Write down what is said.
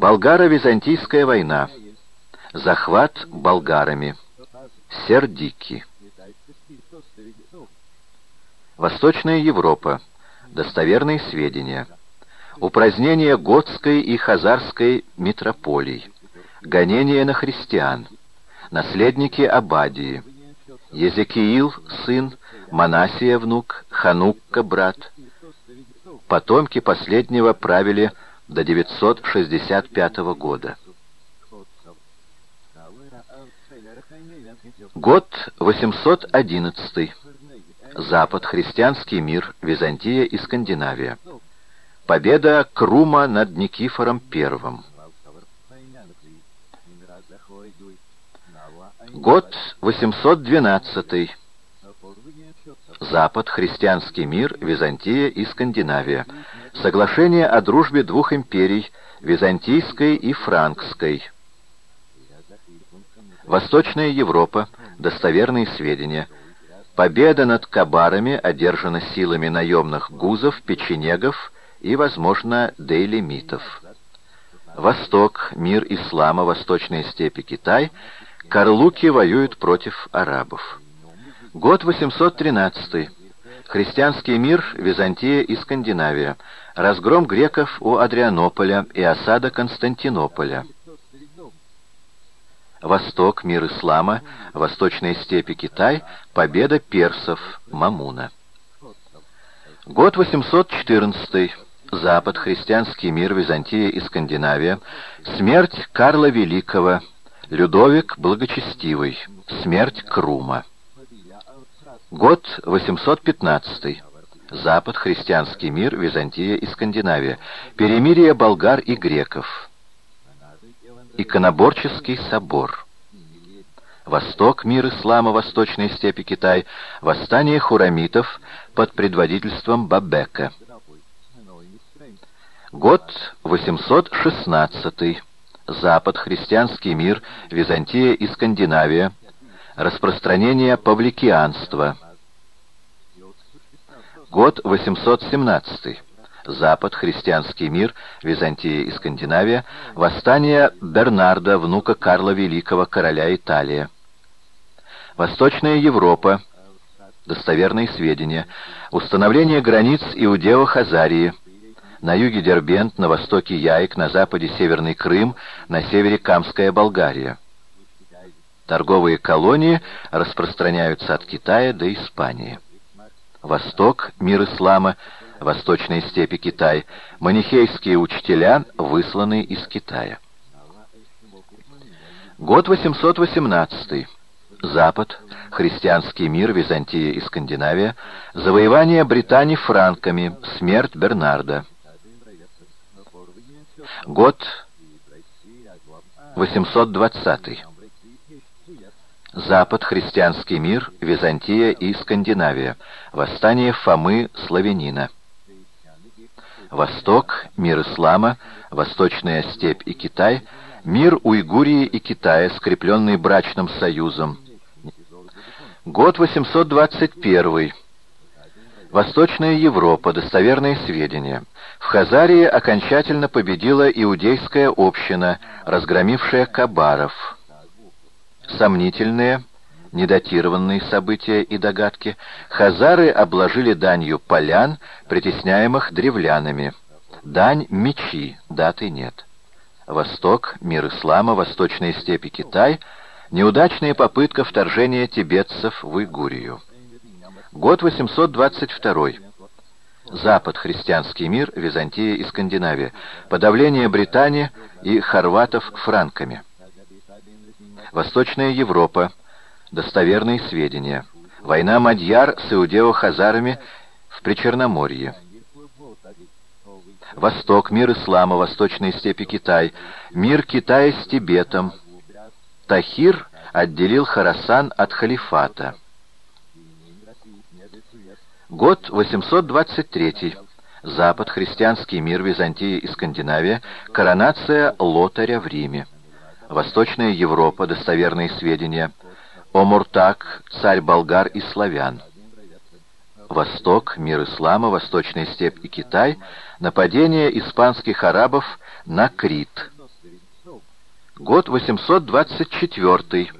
Болгаро-Византийская война. Захват болгарами. Сердики. Восточная Европа. Достоверные сведения. Упразднение готской и хазарской митрополий. Гонение на христиан. Наследники Абадии. Езекиил, сын, Манасия, внук, Ханукка, брат. Потомки последнего правили до 965 года. Год 811. Запад, христианский мир, Византия и Скандинавия. Победа Крума над Никифором I. Год 812. Запад, христианский мир, Византия и Скандинавия. Соглашение о дружбе двух империй, Византийской и Франкской. Восточная Европа. Достоверные сведения. Победа над кабарами одержана силами наемных гузов, печенегов и, возможно, дейлемитов. Восток, мир ислама, восточные степи Китай. Карлуки воюют против арабов. Год 813. Христианский мир, Византия и Скандинавия. Разгром греков у Адрианополя и осада Константинополя. Восток, мир ислама, восточные степи Китай, победа персов, Мамуна. Год 814. Запад, христианский мир, Византия и Скандинавия. Смерть Карла Великого. Людовик Благочестивый. Смерть Крума. Год 815. Запад, христианский мир, Византия и Скандинавия. Перемирие болгар и греков. Иконоборческий собор. Восток, мир ислама, восточные степи Китай. Восстание хурамитов под предводительством Бабека. Год 816. Запад, христианский мир, Византия и Скандинавия. Распространение павликианства. Год 817. Запад, христианский мир, Византия и Скандинавия. Восстание Бернарда, внука Карла Великого, короля Италии. Восточная Европа. Достоверные сведения. Установление границ Иудео-Хазарии. На юге Дербент, на востоке Яик, на западе Северный Крым, на севере Камская Болгария. Торговые колонии распространяются от Китая до Испании. Восток, мир ислама, восточные степи Китай, манихейские учителя, высланные из Китая. Год 818. Запад, христианский мир, Византия и Скандинавия, завоевание Британии франками, смерть Бернарда. Год 820. Запад, христианский мир, Византия и Скандинавия. Восстание Фомы Славянина. Восток, мир ислама, Восточная степь и Китай, мир Уйгурии и Китая, скрепленный брачным союзом. Год 821. Восточная Европа. Достоверные сведения. В Хазарии окончательно победила иудейская община, разгромившая кабаров сомнительные, недатированные события и догадки, хазары обложили данью полян, притесняемых древлянами. Дань — мечи, даты нет. Восток, мир ислама, восточные степи Китай, неудачная попытка вторжения тибетцев в Уйгурию. Год 822. Запад, христианский мир, Византия и Скандинавия. Подавление Британии и хорватов франками. Восточная Европа. Достоверные сведения. Война Мадьяр с иудео-хазарами в Причерноморье. Восток, мир ислама, восточные степи Китай, мир Китая с Тибетом. Тахир отделил Харасан от халифата. Год 823. Запад, христианский мир, Византия и Скандинавия, коронация Лотаря в Риме. Восточная Европа, достоверные сведения. Омуртак, царь болгар и славян. Восток, мир ислама, Восточная степь и Китай, нападение испанских арабов на Крит. Год 824